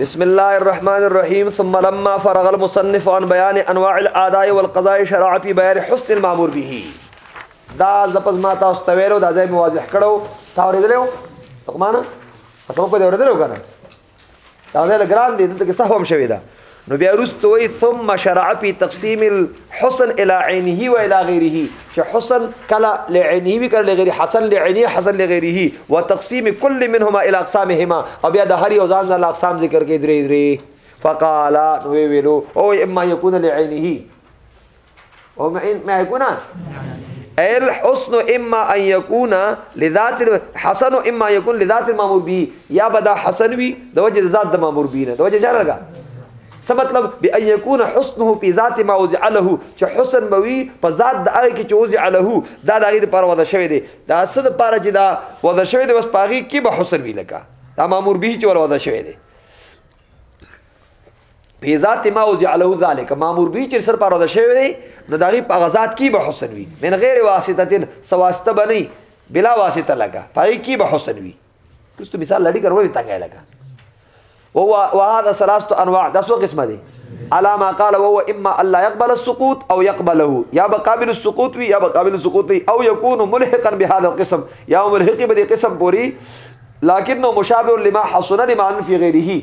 بسم الله الرحمن الرحيم ثم لما فرغ المصنف عن بيان انواع الاداء والقضاء شرع في بيان حسن المامور به دا زپز ما تاسو ته ویلو دا ځای مواضح کړو تا ورېدلو تقمانه تاسو په دې ورېدلو کنه دا ځای ګران دی دلته کې سهو هم شوی دا نو بیا وروسته وایي ثم شرع فی تقسیم الحسن الی عینه و الی غیره چې حسن کله لعینه وی کله لغیره حسن لعینه حسن لغیره و تقسیم کل منهما الی اقسامهما او بیا د هر یو ځان ځان اقسام ذکر کې درې درې فقال نو ویلو او اما یکون لعینه او معیګونه ایل حسن اما ان یکون لذات حسن اما یکون لذات المامور به یا بدا حسن وی د وجه ذات د مامور به نه د وجه جره څه مطلب به ان یکون حسنه په ذات ما وضع له چې حسن بوي په ذات د هغه کې چې وضع له دا د هغه لپاره وضع شوی دی دا څه لپاره چې دا وضع شوی دی بس پاغي کې به حسن وی لکه دا مامور به چې ور وضع شوی دی په ذات ما او جعله ذلک مامور به چې سر پر د شوی دی نو دغه په غزاد کې به حسن وي من غیر واسطه سواسته بنی بلا واسطه لگا پای کې به حسن وي تاسو مثال لړی کروي تنګه لگا وهو وهذا ثلاثه انواع دا سو قسمه دي على ما قال وهو اما الله يقبل السقوط او يقبله يا بقابل السقوط وي يا بقابل السقوط وي او يكون ملحقا بهذا القسم يا ملحق به قسم پوری لكنه مشابه لما حصل لما في غيره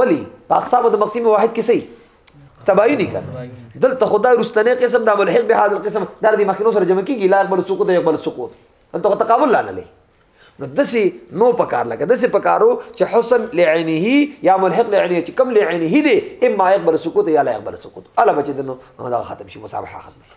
ولی په اقسام د مقسم واحد کې سي تباہی نه کړ دلته خدای رستنه قسم دا ملحق به حاضر قسم در دې مخینو سره جمع کیږي لا بل سقوط یو بل سقوط دلته تقابل لا نه لې نو دسی نو پکار لګه دسی پکارو چې حسن لعینه یا ملحق لعینه چې کم لعینه دی اما يقبل سقوط یا لا يقبل سقوط الا بچ دنو دا ختم شي مصابحه ختم شي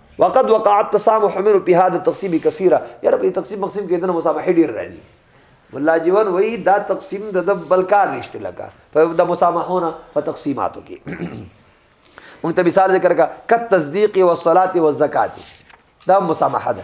وقد وقع التسامح منه په هدا تقسیم کثیره یاره په تقسیم مقسم کې دنه مسامحه ډیر راځي مولا جیون وای دا تقسیم د بلکار نشته لکه په د مسامحونه په تقسیماتو کې مونږ ته مثال ذکر کا کت تصدیق او صلات او زکات دا مسامحه ده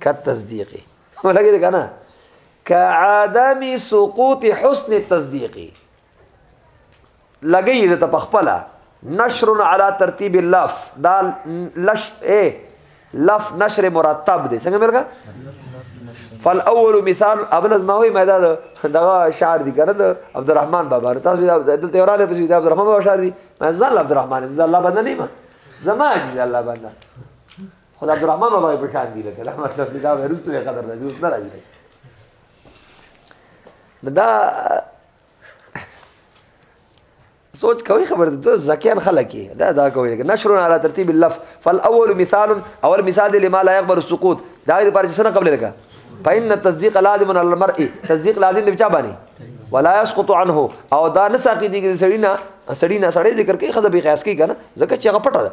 کت تصدیقی لګی دی کنه کعدم سقوط حسن التصدیقی لګی دی ته پخپلا نشر علی ترتیب اللف دا لش اے لف نشر مرتب دی څنګه ملګا فالاول مثال ابل از ما وی مدا دغه شعر دی کنه د عبدالرحمن بابا تاسو دلته وراله پسې د عبدالرحمن بابا شعر دی ما ځان عبدالرحمن زه الله بنده نه ما زما دي الله بنده خو د عبدالرحمن بابا په شان دي لکه دا مطلب دی دا به وروسته یې قدر راځي اوس نه راځي نو دا سوچ کوي خبره ده زکیان خلک دا دا کوي لکه نشر علی ترتیب اللف فالاول مثال اول مثال دی لما لا يقبل السقوط دا د پاره چې څنګه قبل لګا فإن التصديق لازم على المرء تصديق لازم دی بچا باندې ولا يسقط عنه او دا نه ساقي دي سړی نه سړی نه سړی ذکر کوي خزه به قیاس کوي کنه ځکه چې هغه پټه ده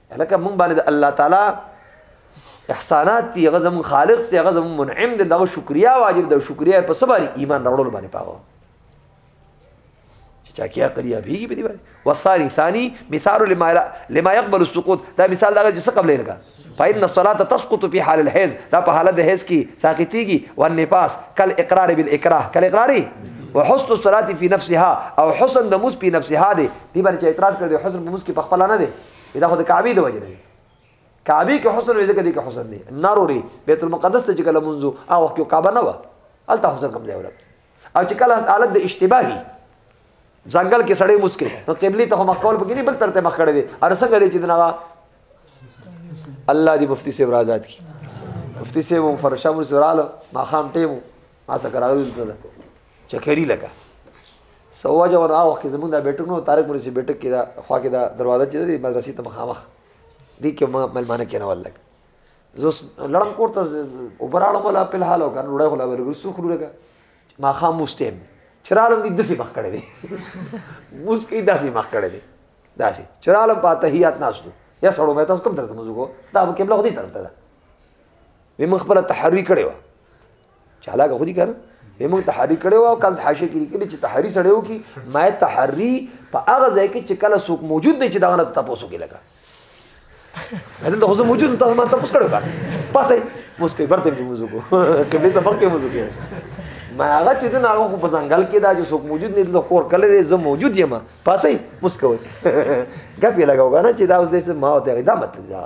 الکه مونږ باندې د الله تعالی احسانات دی هغه زمون خالق دی هغه زمون منعم دی دغه شکریا واجب دی شکریا په سبا ایمان راوړل باندې پاغو چې چا کیا کړی ابي په دې باندې وصاري ثاني مثال لما لما يقبل السقوط دا مثال دا چې څه قبل لرګه فإن الصلاة تسقط في حال الحيز دا په حالت د حیز کې ساقطيږي والنفاس کل اقرار بالاکراه کل اقراري وحسن الصلاة في نفسها او حسن د موس په نفسها دي دې باندې چې اعتراض کړی حسن په موس کې په خپل نه دي دا خو د کعبه د وجه نه کعبه کې حسن وي ځکه دې کې حسن دی ناروري بیت المقدس ته چې کله منځو هغه وخت کې کعبه نه و الته حسن کوم ځای ورک او چې کله حالت د اشتباهي ځنګل کې سړی مسکه نو قبلي ته هم کول پکې نه بل ترته مخ کړی دی ار څنګه دې چې دغه الله دې مفتی صاحب آزاد کی مفتی صاحب فرشا مو سراله ما خام ټیمو ما سره راغلی ته چکری لکه سوا جو نه وخت کې زمونږ د بیټک نو طارق مولوی سي بیټک کې دا خوا کې دا دروازه چې د مدرسې ته مخامخ دي کې ما ملمانه کې نه ولګ زوس لړم کوته وبراړم ولا په حال او کنه وړه خلا ورګو سو خلو لګا ما خام مستم چرالم دي دسي مخ کړي دي موس کې داسي مخ کړي دي داسي چرالم په تحیات ناشتو یا سړو مې تاسو کوم درته مزګو دا قبله خو دي طرف ته ده وي مخبره تحریک کړي و چالاګه خو دي کنه به موږ تحری کړي او کله حاشیه کې لیکلي چې تحری سړیو کې ما تحری په هغه ځای کې چې کله څوک موجود دی چې دا غلط تاسو کې لګا بدل ته خو موجود تاسو ما تاسو کړو کنه پاسه مسکې برته به موضوع کو قبله ته فقې موضوع کې ما هغه چې دا هغه خو په ځنګل کې دا چې څوک موجود نه د کور کله دې زه موجود یم پاسه مسکوي ګپ یې لګاو کنه چې دا اوس دې ما ته دا مت دا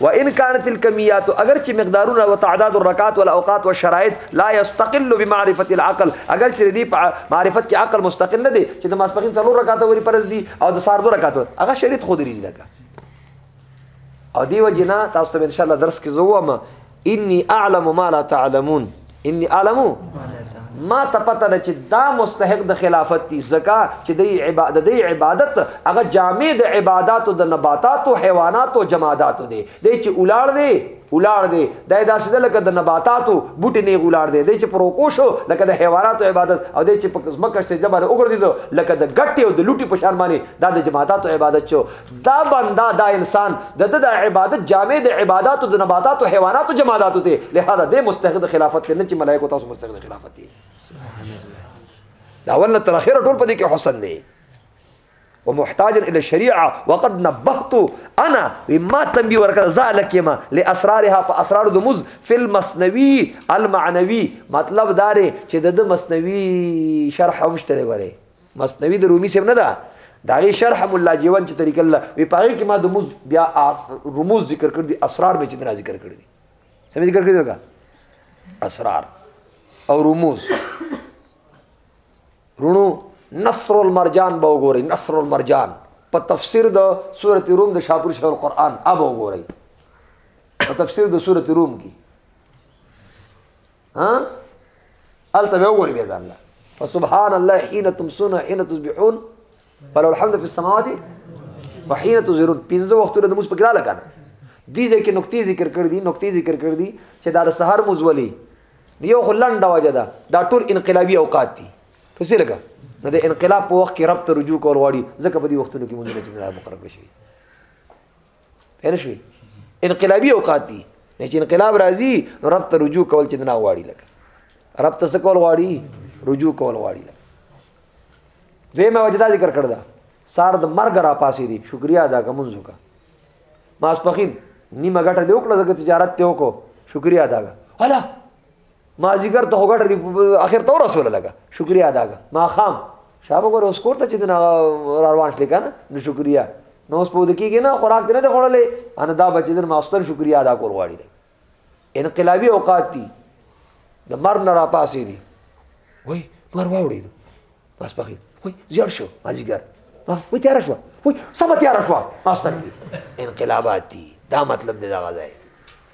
وان كانت الكميات اگر چې مقدارونه او تعداد الرکعات والاوقات والشرائط لا يستقل بمعرفه العقل اگر چې دې په معرفت کې عقل مستقل نه دی چې د ماسپخین څلور رکعات وری پرز دي او د سار دوه رکعات هغه شریط خو درې لګا او دیو جنا تاسو ته ان شاء الله درس کې زوم اني اعلم ما لا تعلمون انی اعلم ما ته پته ده چې دا مستحق د خلافت دي زکا چې د عبادت د عبادت هغه جامع د عبادتو د نباتاتو حیواناتو جماداتو دي د چې اولار دي اولار دي دا داسې ده لکه د نباتاتو بوټي نه اولار دي د چې پروکو شو لکه د حیواناتو عبادت او د چې په مکه سجده باندې وګرځي لکه د ګټي او د لوټي په شان باندې دا د جماداتو عبادت شو دا بنده دا انسان د د عبادت جامع د عبادت د نباتات او حیوانات او جمادات ته لهدا د مستحق خلافت نه چې ملائکه تاسو مستحق خلافت دي دا ول تر اخره ټول په دې کې حسن دی ومحتاج الى الشريعه وقد نبهت انا بما تنبيه ورکړه ذالک ما لاسرارها فاسرار د مز فی المسنوی المعنوی مطلب دار چې د مسنوی شرح هم شته غره مثنوی د رومي صاحب نه ده د هغې شرح ملا جیوان چې طریقه الله وی په هغې کې ما د موز بیا رموز ذکر کړ دي اسرار مې چې نه ذکر کړ دي څه مې ذکر کړی لګا اسرار او رموز رونو نصر المرجان به وګورئ نصر المرجان په تفسیر د سورۃ روم د شاپور شاه القرآن اب وګورئ په تفسیر د سورۃ روم کې ها الته به وګورې بیا ځان له فسبحان الله حين تمسون حين تصبحون ولو الحمد في السماوات وحين تظهرون پنځه وختونه د موږ په کړه لګا دي ځکه نقطې ذکر کړې دي نقطې ذکر کړې دي چې دا د سحر مزولي یو خلنده وجه ده دا ټول انقلابي اوقات دي پسې لګا نو د انقلاب په وخت کې رب ته رجوع کول غواړي ځکه په دې وختونو کې مونږ نه چې دا مقرر شي پنه شوي انقلابي اوقات دي چې انقلاب راځي نو رب ته رجوع کول چې نه غواړي لکه رب ته څه کول غواړي رجوع کول غواړي لکه دوی مې وجدا ذکر کړ دا سار د مرګ را پاسې دي شکریا ادا کوم زوکا ماسپخین نیمه ګټه دی وکړه د تجارت ته وکړو شکریا ادا ولا ما ذکر ته وګړ اخر ته رسول لګا شکریا ادا کا ما خام شابه ګور اوس کوړه چې دنا روان شل کنه نو شکریا نو اوس په دکیږي نه خوراک دې نه خورلې انا دا بچی دن ماستر شکریا ادا کول غواړي انقلابی اوقات دي د مر نه را پاسې دي وای مر واوړي بس پخې وای زیړ شو مازیګر وای تیار شو وای سبا تیار شو ماستر انقلابات دي دا مطلب دی دا غځای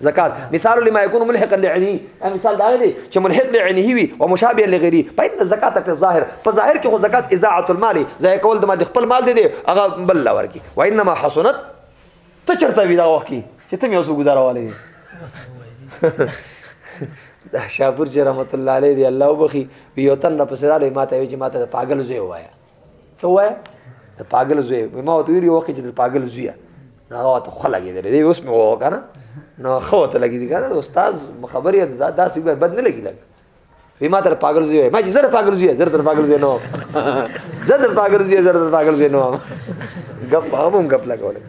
زکات مثال لما يكون ملحقا لعينه مثال دا دی چې ملحق لعينه وي او مشابه لغيري فإن الزکات په ظاهر په ظاهر کې خو زکات اذاعه المال ځای کول د ما د خپل مال دی هغه بل لور کی وانما حسنت ته چرته وی دا وخت کی چې ته مې اوس گزارواله دا شاپور چې رحمت الله علیه دی الله وبخي یو تن را پسراله ماته وی چې ماته پاگل زوی وایا څه وای د پاګل زوی ما ته ویل یو وخت چې د پاګل زوی هغه ته خو لګیدل دی اوس مې وو کنه نو خو ته لګیدل کنه استاد خبرې دا داسې به بد نه لګی لګ وی ما تر پاګل زوی ما چې زر پاګل زوی زر تر پاګل زوی نو زر تر پاګل زوی زر تر پاګل زوی نو غپ هم غپ لګول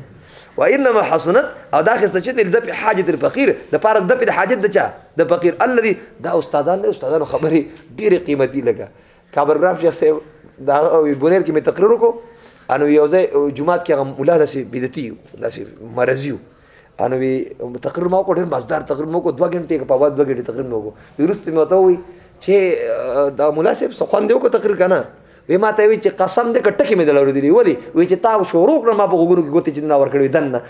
و انما حسنت او دا خسته چې د په حاجت الفقير د پاره د په حاجت د چا د فقير الذي دا استادان له استادانو خبرې ډېرې قیمتي لګه کابل راف شیخ صاحب دا بونیر کې مې تقریر وکړو انو یو ځای جمعات کې هغه مولا داسې بدعتي داسې مرضي انو وی تقریر ما کو ډیر مزدار تقریر مو کو 2 غنټه په بعد 2 غنټه تقریر مو کو ورسته مې وته وی چې دا مولا صاحب څه خوند کو تقریر کنه وی ما ته وی چې قسم دې کټه کې مې دلور دی ولی وی چې تا شروع کړم ما په وګورو کې ګوتې چې نه ور کړې دنه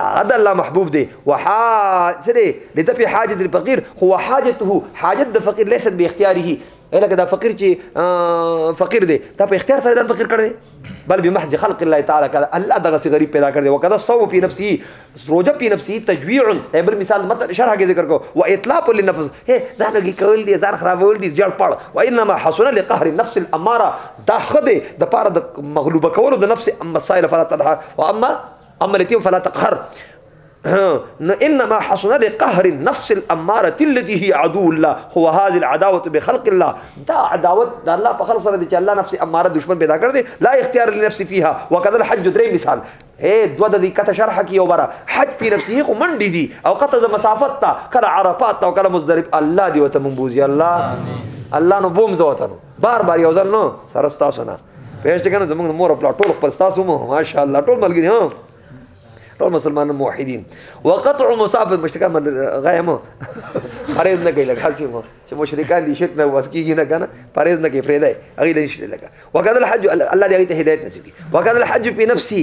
هغه د الله محبوب دی وحاج سره د تپی حاجت الفقير خو حاجته حاجت د فقير ليست به اختياره الکه دا فقير چې فقير دی دا په اختیار سره د فقير کړی بل به محض خلق الله تعالی کړه الله دغه سی غریب پیدا کړی وکړه سو په نفسي روزه په نفسي تجويع ایبل مثال مت شرح کې ذکر کو و اطلاق للنفس هي ځان کې کول دي ځان خرابول دي ځړ پړ و انما حسن لقهر النفس الاماره دا خده د پاره د مغلوبه کولو د نفس مسائل فلا تنها واما اما اليتيم فلا تقهر نو انما حسن د قهر النفس الاماره التي هي عدو الله هو هذه العداوه بخلق الله دا عداوت د الله په خلق سره د چې الله نفس اماره دشمن پیدا کړ دي لا اختیار لنفس فيها وكذا الحج درې مثال اے دو د دې کته شرح کی او برا حج په نفسه خو منډي دي او کته د مسافت تا کله عرفات او کله مزدلف الله دی وته منبوزي الله الله نو بوم زوتنو بار بار یو ځل نو سرستا سنا پېښته کنه زمونږ مور خپل ټول خپل تاسو مو ماشاءالله ټول ملګری ها ټول مسلمان موحدین وقطع مصاف مشرکان من غیمو فرض نه کوي لکه چې مو چې مشرکان دي شرک نه وسکیږي نه کنه فرض نه کوي فرض هغه لنشي لکه وکذل حج الله دې هدایت نصیب کړي وکذل حج په نفسي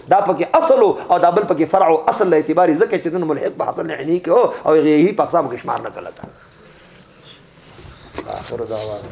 دا پکې اصل او دا بل پکې فرع او اصل له اعتبار ځکه چې دنه ملحق په حاصل نه عیني کې او غیره په اقسام کې شمار نه کړل اخر دعوانا